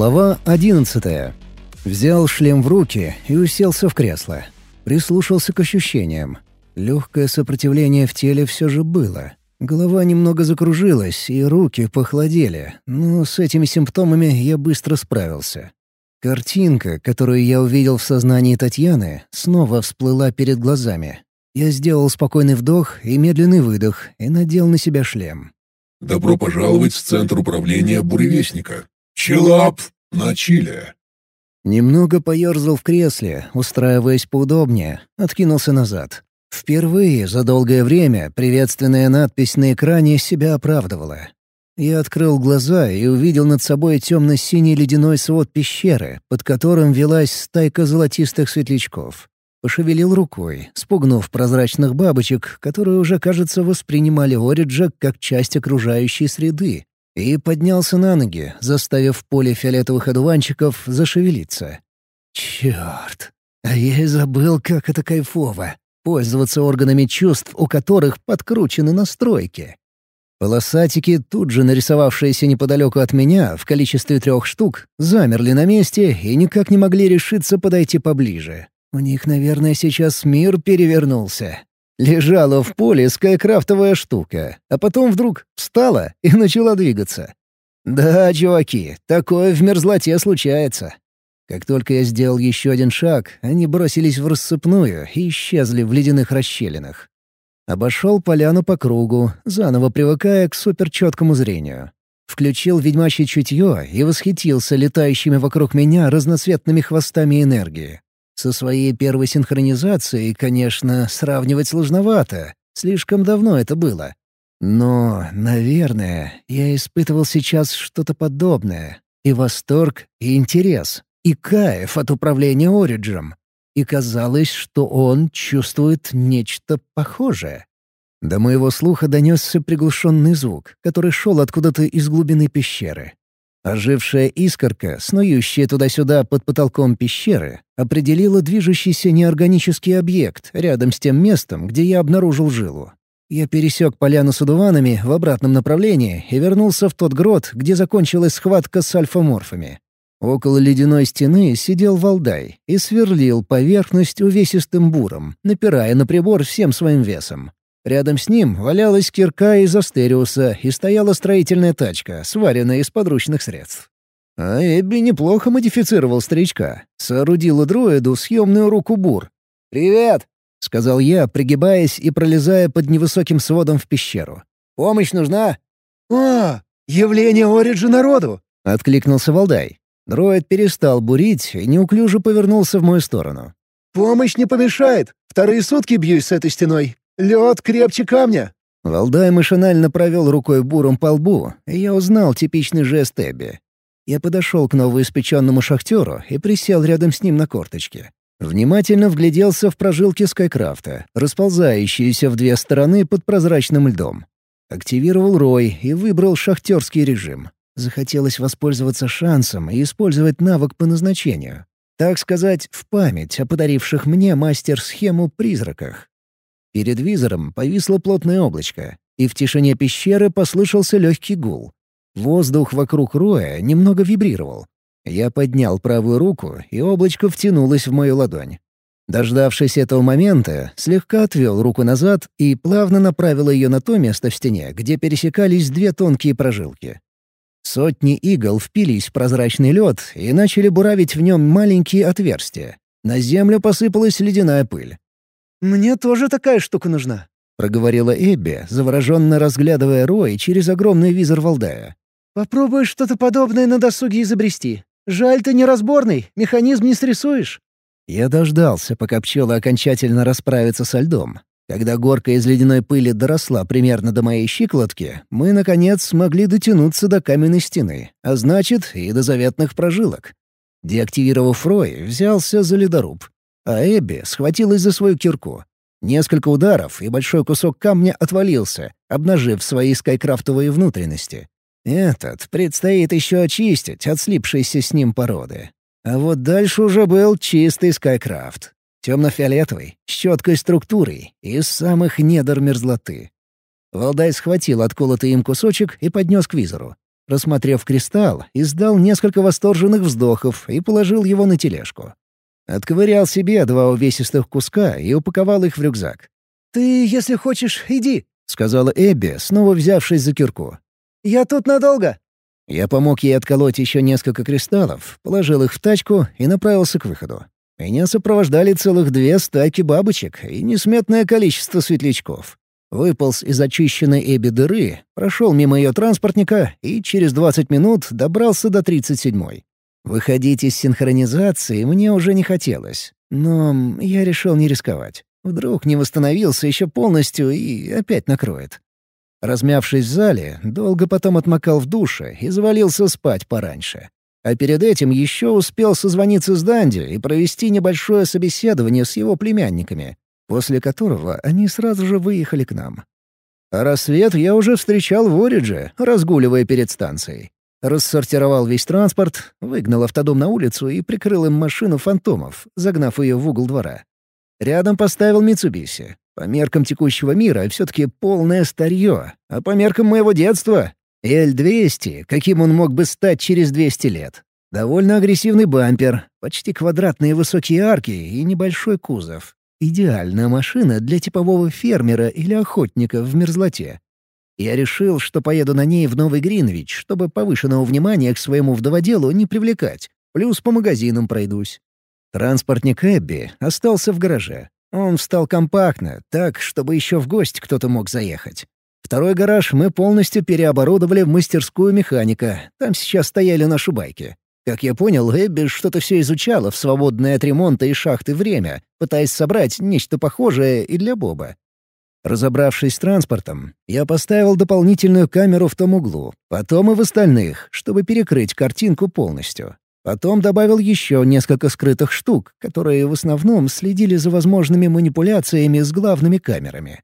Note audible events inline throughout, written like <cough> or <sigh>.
Глава одиннадцатая. Взял шлем в руки и уселся в кресло. Прислушался к ощущениям. Легкое сопротивление в теле все же было. Голова немного закружилась, и руки похолодели, но с этими симптомами я быстро справился. Картинка, которую я увидел в сознании Татьяны, снова всплыла перед глазами. Я сделал спокойный вдох и медленный выдох и надел на себя шлем. «Добро пожаловать в Центр управления Буревестника. Челап на Чили!» Немного поерзал в кресле, устраиваясь поудобнее, откинулся назад. Впервые за долгое время приветственная надпись на экране себя оправдывала. Я открыл глаза и увидел над собой темно-синий ледяной свод пещеры, под которым велась стайка золотистых светлячков. Пошевелил рукой, спугнув прозрачных бабочек, которые уже, кажется, воспринимали Ориджа как часть окружающей среды, и поднялся на ноги, заставив поле фиолетовых одуванчиков зашевелиться. Черт! А я и забыл, как это кайфово — пользоваться органами чувств, у которых подкручены настройки. Полосатики, тут же нарисовавшиеся неподалеку от меня в количестве трех штук, замерли на месте и никак не могли решиться подойти поближе. У них, наверное, сейчас мир перевернулся. Лежала в поле скайкрафтовая штука, а потом вдруг встала и начала двигаться. Да, чуваки, такое в мерзлоте случается. Как только я сделал еще один шаг, они бросились в рассыпную и исчезли в ледяных расщелинах. Обошел поляну по кругу, заново привыкая к суперчеткому зрению. Включил ведьмачье чутье и восхитился летающими вокруг меня разноцветными хвостами энергии. Со своей первой синхронизацией, конечно, сравнивать сложновато. Слишком давно это было. Но, наверное, я испытывал сейчас что-то подобное. И восторг, и интерес, и кайф от управления Ориджем и казалось, что он чувствует нечто похожее. До моего слуха донесся приглушенный звук, который шел откуда-то из глубины пещеры. Ожившая искорка, снующая туда-сюда под потолком пещеры, определила движущийся неорганический объект рядом с тем местом, где я обнаружил жилу. Я пересек поляну с удуванами в обратном направлении и вернулся в тот грот, где закончилась схватка с альфоморфами. Около ледяной стены сидел Валдай и сверлил поверхность увесистым буром, напирая на прибор всем своим весом. Рядом с ним валялась кирка из астериуса и стояла строительная тачка, сваренная из подручных средств. А Эбби неплохо модифицировал старичка. Соорудила дроиду съемную руку бур. «Привет!» — сказал я, пригибаясь и пролезая под невысоким сводом в пещеру. «Помощь нужна?» «А, явление Ориджи народу!» — откликнулся Валдай. Дроид перестал бурить и неуклюже повернулся в мою сторону. «Помощь не помешает. Вторые сутки бьюсь с этой стеной. Лед крепче камня». Валдай машинально провел рукой буром по лбу, и я узнал типичный жест Эбби. Я подошел к новоиспеченному шахтеру и присел рядом с ним на корточке. Внимательно вгляделся в прожилки Скайкрафта, расползающиеся в две стороны под прозрачным льдом. Активировал Рой и выбрал шахтерский режим. Захотелось воспользоваться шансом и использовать навык по назначению. Так сказать, в память о подаривших мне мастер-схему призраках. Перед визором повисло плотное облачко, и в тишине пещеры послышался легкий гул. Воздух вокруг роя немного вибрировал. Я поднял правую руку, и облачко втянулось в мою ладонь. Дождавшись этого момента, слегка отвел руку назад и плавно направил ее на то место в стене, где пересекались две тонкие прожилки. Сотни игл впились в прозрачный лед и начали буравить в нем маленькие отверстия. На землю посыпалась ледяная пыль. «Мне тоже такая штука нужна», — проговорила Эбби, завороженно разглядывая Рой через огромный визор Валдая. «Попробуй что-то подобное на досуге изобрести. Жаль, ты неразборный, механизм не срисуешь». Я дождался, пока пчела окончательно расправится со льдом, когда горка из ледяной пыли доросла примерно до моей щиколотки, мы, наконец, смогли дотянуться до каменной стены, а значит, и до заветных прожилок. Деактивировав Рой, взялся за ледоруб. А Эбби схватилась за свою кирку. Несколько ударов, и большой кусок камня отвалился, обнажив свои скайкрафтовые внутренности. Этот предстоит еще очистить от слипшейся с ним породы. А вот дальше уже был чистый скайкрафт. Темно-фиолетовый, с четкой структурой, из самых недр мерзлоты. Валдай схватил отколотый им кусочек и поднес к визору. рассмотрев кристалл, издал несколько восторженных вздохов и положил его на тележку. Отковырял себе два увесистых куска и упаковал их в рюкзак. «Ты, если хочешь, иди», — сказала Эбби, снова взявшись за кирку. «Я тут надолго». Я помог ей отколоть еще несколько кристаллов, положил их в тачку и направился к выходу. Меня сопровождали целых две стайки бабочек и несметное количество светлячков. Выполз из очищенной Эбби дыры, прошел мимо ее транспортника и через 20 минут добрался до 37-й. Выходить из синхронизации мне уже не хотелось, но я решил не рисковать. Вдруг не восстановился еще полностью и опять накроет. Размявшись в зале, долго потом отмокал в душе и завалился спать пораньше. А перед этим еще успел созвониться с Данди и провести небольшое собеседование с его племянниками, после которого они сразу же выехали к нам. А рассвет я уже встречал в Оридже, разгуливая перед станцией. Рассортировал весь транспорт, выгнал автодом на улицу и прикрыл им машину фантомов, загнав ее в угол двора. Рядом поставил Митсубиси. По меркам текущего мира все-таки полное старье, а по меркам моего детства Л-200, каким он мог бы стать через 200 лет. Довольно агрессивный бампер, почти квадратные высокие арки и небольшой кузов. Идеальная машина для типового фермера или охотника в мерзлоте. Я решил, что поеду на ней в Новый Гринвич, чтобы повышенного внимания к своему вдоводелу не привлекать, плюс по магазинам пройдусь. Транспортник Эбби остался в гараже. Он встал компактно, так, чтобы еще в гости кто-то мог заехать. Второй гараж мы полностью переоборудовали в мастерскую механика. Там сейчас стояли наши байки. Как я понял, Эбби что-то все изучала в свободное от ремонта и шахты время, пытаясь собрать нечто похожее и для Боба. Разобравшись с транспортом, я поставил дополнительную камеру в том углу, потом и в остальных, чтобы перекрыть картинку полностью. Потом добавил еще несколько скрытых штук, которые в основном следили за возможными манипуляциями с главными камерами.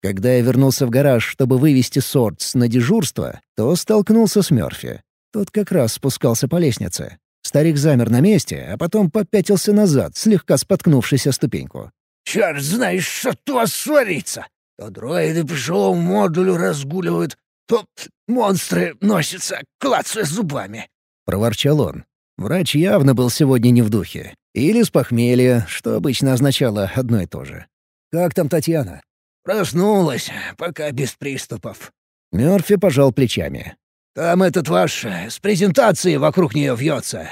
Когда я вернулся в гараж, чтобы вывести Сортс на дежурство, то столкнулся с Мёрфи. Тот как раз спускался по лестнице. Старик замер на месте, а потом попятился назад, слегка споткнувшись о ступеньку. «Черт, знаешь, что то ссорится! То дроиды по жилому модулю разгуливают, то монстры носятся, клацая зубами!» — проворчал он. Врач явно был сегодня не в духе. Или с похмелья, что обычно означало одно и то же. «Как там Татьяна?» Проснулась, пока без приступов. Мёрфи пожал плечами. Там этот ваш с презентацией вокруг нее вьется.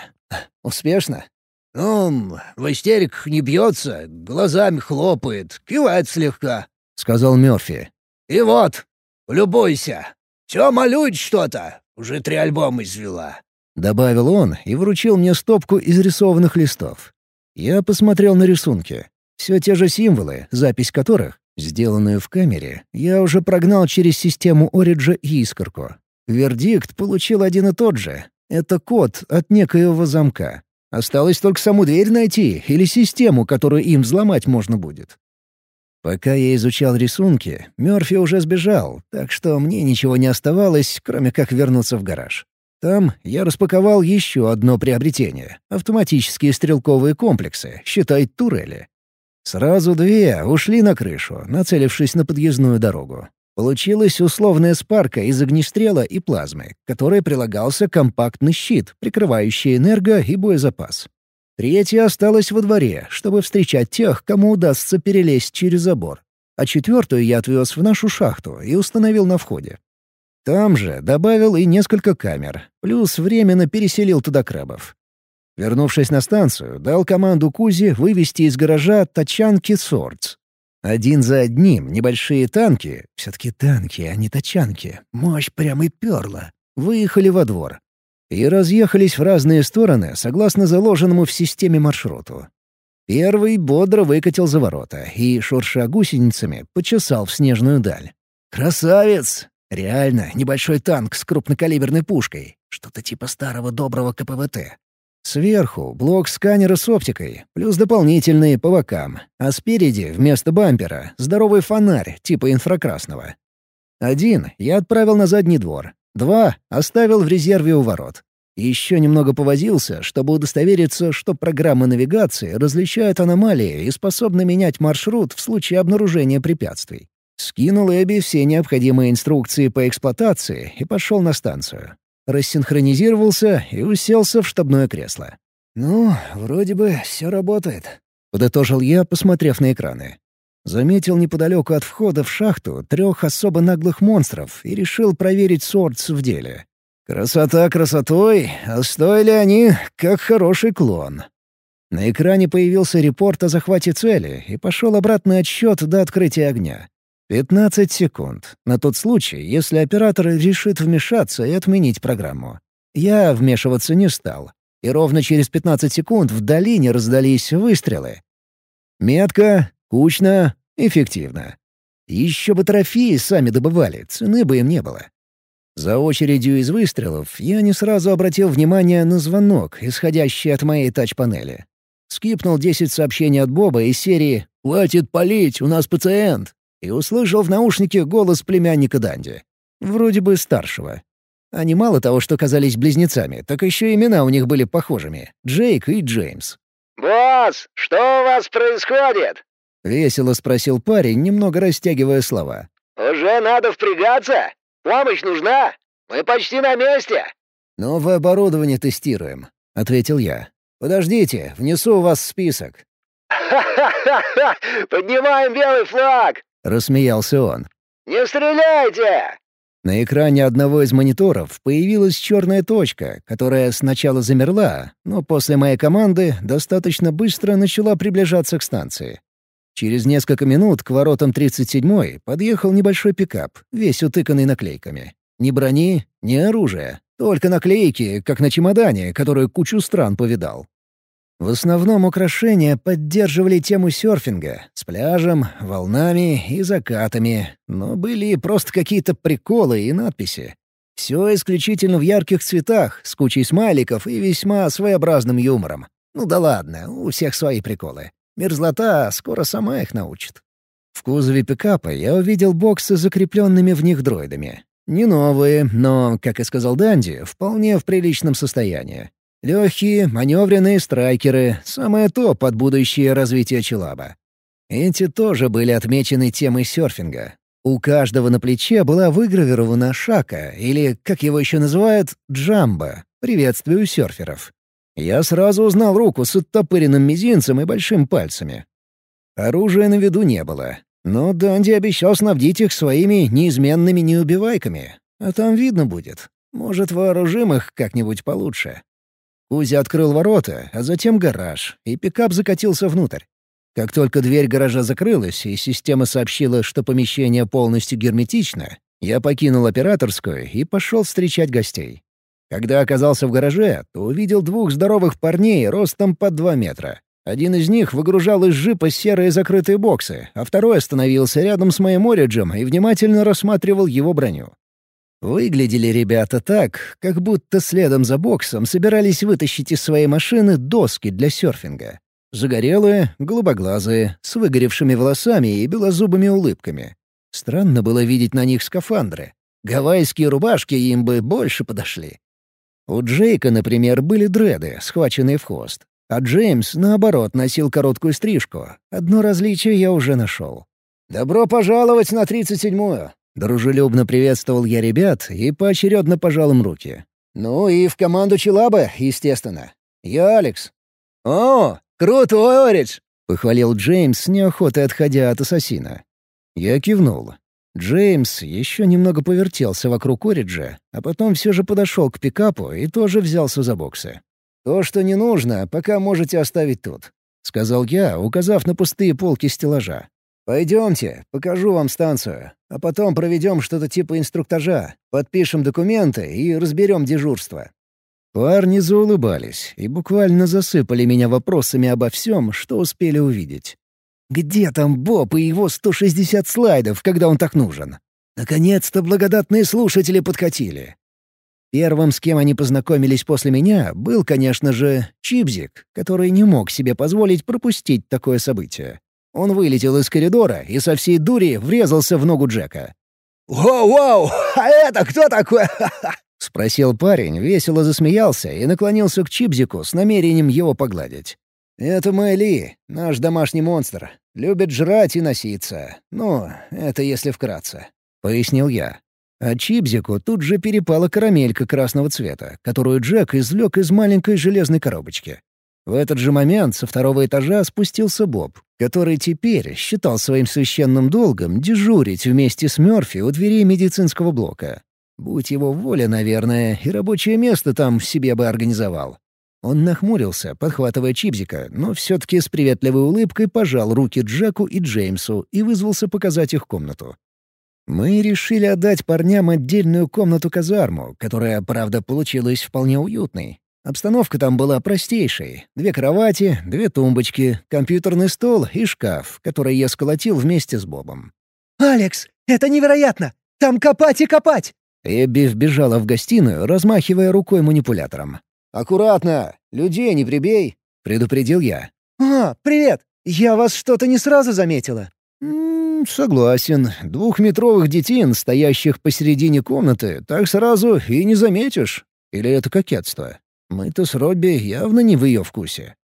Успешно? Ну, в истерик не бьется, глазами хлопает, кивает слегка, — сказал Мёрфи. И вот, любуйся. Все малюет что-то, уже три альбома извела. Добавил он и вручил мне стопку изрисованных листов. Я посмотрел на рисунки. Все те же символы, запись которых Сделанную в камере, я уже прогнал через систему Ориджа и искорку. Вердикт получил один и тот же. Это код от некоего замка. Осталось только саму дверь найти или систему, которую им взломать можно будет. Пока я изучал рисунки, Мёрфи уже сбежал, так что мне ничего не оставалось, кроме как вернуться в гараж. Там я распаковал еще одно приобретение — автоматические стрелковые комплексы, считай турели. Сразу две ушли на крышу, нацелившись на подъездную дорогу. Получилась условная спарка из огнестрела и плазмы, к которой прилагался компактный щит, прикрывающий энерго и боезапас. Третья осталась во дворе, чтобы встречать тех, кому удастся перелезть через забор. А четвертую я отвез в нашу шахту и установил на входе. Там же добавил и несколько камер, плюс временно переселил туда крабов. Вернувшись на станцию, дал команду Кузи вывести из гаража тачанки «Сордс». Один за одним небольшие танки, все-таки танки, а не тачанки, мощь прямо и перла, выехали во двор. И разъехались в разные стороны согласно заложенному в системе маршруту. Первый бодро выкатил за ворота и, шурша гусеницами, почесал в снежную даль. «Красавец! Реально, небольшой танк с крупнокалиберной пушкой. Что-то типа старого доброго КПВТ. Сверху — блок сканера с оптикой, плюс дополнительные по бокам, а спереди, вместо бампера, здоровый фонарь типа инфракрасного. Один я отправил на задний двор, два оставил в резерве у ворот. Еще немного повозился, чтобы удостовериться, что программа навигации различает аномалии и способна менять маршрут в случае обнаружения препятствий. Скинул Эбби все необходимые инструкции по эксплуатации и пошел на станцию. рассинхронизировался и уселся в штабное кресло. «Ну, вроде бы все работает», — подытожил я, посмотрев на экраны. Заметил неподалеку от входа в шахту трех особо наглых монстров и решил проверить Сордс в деле. Красота красотой, а стоили они, как хороший клон. На экране появился репорт о захвате цели и пошел обратный отсчет до открытия огня. 15 секунд. На тот случай, если оператор решит вмешаться и отменить программу. Я вмешиваться не стал. И ровно через 15 секунд в долине раздались выстрелы. Метко, кучно, эффективно. Еще бы трофеи сами добывали, цены бы им не было. За очередью из выстрелов я не сразу обратил внимание на звонок, исходящий от моей тач-панели. Скипнул 10 сообщений от Боба из серии «Хватит палить, у нас пациент!» и услышал в наушнике голос племянника Данди. Вроде бы старшего. Они мало того, что казались близнецами, так еще имена у них были похожими — Джейк и Джеймс. «Босс, что у вас происходит?» — весело спросил парень, немного растягивая слова. «Уже надо впрягаться? Помощь нужна? Мы почти на месте!» «Новое оборудование тестируем», — ответил я. «Подождите, внесу у вас список». «Ха-ха-ха! Поднимаем белый флаг!» — рассмеялся он. «Не стреляйте!» На экране одного из мониторов появилась черная точка, которая сначала замерла, но после моей команды достаточно быстро начала приближаться к станции. Через несколько минут к воротам 37-й подъехал небольшой пикап, весь утыканный наклейками. Ни брони, ни оружия. Только наклейки, как на чемодане, который кучу стран повидал. В основном украшения поддерживали тему серфинга с пляжем, волнами и закатами, но были и просто какие-то приколы и надписи. Все исключительно в ярких цветах, с кучей смайликов и весьма своеобразным юмором. Ну да ладно, у всех свои приколы. Мерзлота скоро сама их научит. В кузове пикапа я увидел боксы закрепленными в них дроидами. Не новые, но, как и сказал Данди, вполне в приличном состоянии. Легкие, маневренные страйкеры — самое то под будущее развитие Челаба. Эти тоже были отмечены темой серфинга. У каждого на плече была выгравирована шака, или, как его еще называют, джамба, приветствию серферов. Я сразу узнал руку с оттопыренным мизинцем и большим пальцами. Оружия на виду не было, но Данди обещал снабдить их своими неизменными неубивайками. А там видно будет. Может, вооружим их как-нибудь получше. Кузя открыл ворота, а затем гараж, и пикап закатился внутрь. Как только дверь гаража закрылась, и система сообщила, что помещение полностью герметично, я покинул операторскую и пошел встречать гостей. Когда оказался в гараже, то увидел двух здоровых парней ростом под два метра. Один из них выгружал из джипа серые закрытые боксы, а второй остановился рядом с моим Ориджем и внимательно рассматривал его броню. Выглядели ребята так, как будто следом за боксом собирались вытащить из своей машины доски для серфинга. Загорелые, голубоглазые, с выгоревшими волосами и белозубыми улыбками. Странно было видеть на них скафандры. Гавайские рубашки им бы больше подошли. У Джейка, например, были дреды, схваченные в хвост. А Джеймс, наоборот, носил короткую стрижку. Одно различие я уже нашел. «Добро пожаловать на 37-ю!» Дружелюбно приветствовал я ребят и поочередно пожал им руки. «Ну и в команду Челаба, естественно. Я Алекс». «О, крутой Оридж!» — похвалил Джеймс, неохотой отходя от ассасина. Я кивнул. Джеймс еще немного повертелся вокруг Ориджа, а потом все же подошел к пикапу и тоже взялся за боксы. «То, что не нужно, пока можете оставить тут», — сказал я, указав на пустые полки стеллажа. «Пойдемте, покажу вам станцию, а потом проведем что-то типа инструктажа, подпишем документы и разберем дежурство». Парни заулыбались и буквально засыпали меня вопросами обо всем, что успели увидеть. Где там Боб и его 160 слайдов, когда он так нужен? Наконец-то благодатные слушатели подкатили. Первым, с кем они познакомились после меня, был, конечно же, Чипзик, который не мог себе позволить пропустить такое событие. Он вылетел из коридора и со всей дури врезался в ногу Джека. «Воу-воу! А это кто такой?» <laughs> — спросил парень, весело засмеялся и наклонился к Чипзику с намерением его погладить. «Это Мэйли, наш домашний монстр. Любит жрать и носиться. Ну, это если вкратце», — пояснил я. А Чипзику тут же перепала карамелька красного цвета, которую Джек извлек из маленькой железной коробочки. В этот же момент со второго этажа спустился Боб, который теперь считал своим священным долгом дежурить вместе с Мёрфи у дверей медицинского блока. Будь его воля, наверное, и рабочее место там себе бы организовал. Он нахмурился, подхватывая Чипзика, но все-таки с приветливой улыбкой пожал руки Джеку и Джеймсу и вызвался показать их комнату. Мы решили отдать парням отдельную комнату-казарму, которая, правда, получилась вполне уютной. Обстановка там была простейшей. Две кровати, две тумбочки, компьютерный стол и шкаф, который я сколотил вместе с Бобом. «Алекс, это невероятно! Там копать и копать!» Эбби вбежала в гостиную, размахивая рукой манипулятором. «Аккуратно! Людей не прибей!» — предупредил я. «А, привет! Я вас что-то не сразу заметила». «М -м, «Согласен. Двухметровых детин, стоящих посередине комнаты, так сразу и не заметишь. Или это кокетство? Мы-то с Робби явно не в ее вкусе».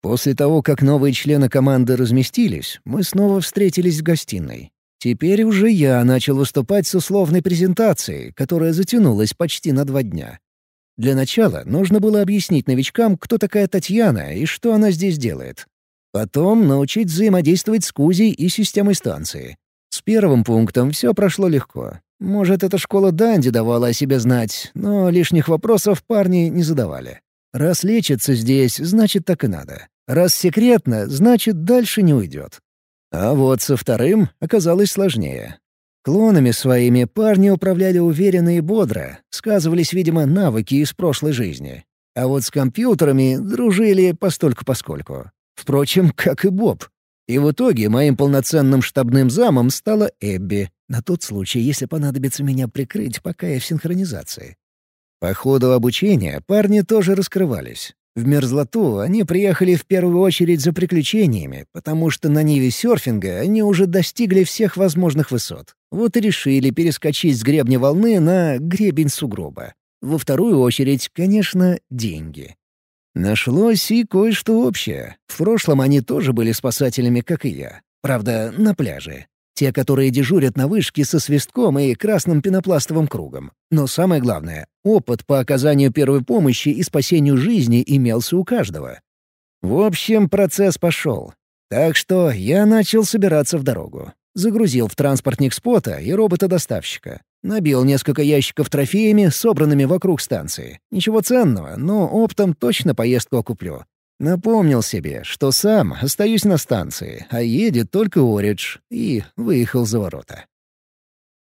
После того, как новые члены команды разместились, мы снова встретились в гостиной. Теперь уже я начал выступать с условной презентацией, которая затянулась почти на два дня. Для начала нужно было объяснить новичкам, кто такая Татьяна и что она здесь делает. Потом научить взаимодействовать с Кузей и системой станции. С первым пунктом все прошло легко. Может, эта школа Данди давала о себе знать, но лишних вопросов парни не задавали. Раз лечится здесь, значит, так и надо. Раз секретно, значит, дальше не уйдет. А вот со вторым оказалось сложнее. Клонами своими парни управляли уверенно и бодро, сказывались, видимо, навыки из прошлой жизни. А вот с компьютерами дружили постольку-поскольку. Впрочем, как и Боб. И в итоге моим полноценным штабным замом стала Эбби, на тот случай, если понадобится меня прикрыть, пока я в синхронизации. По ходу обучения парни тоже раскрывались. В мерзлоту они приехали в первую очередь за приключениями, потому что на ниве серфинга они уже достигли всех возможных высот. Вот и решили перескочить с гребня волны на гребень сугроба. Во вторую очередь, конечно, деньги. Нашлось и кое-что общее. В прошлом они тоже были спасателями, как и я. Правда, на пляже. Те, которые дежурят на вышке со свистком и красным пенопластовым кругом. Но самое главное, опыт по оказанию первой помощи и спасению жизни имелся у каждого. В общем, процесс пошел. Так что я начал собираться в дорогу. Загрузил в транспортник спота и робота-доставщика. Набил несколько ящиков трофеями, собранными вокруг станции. Ничего ценного, но оптом точно поездку окуплю. Напомнил себе, что сам остаюсь на станции, а едет только Оридж, и выехал за ворота.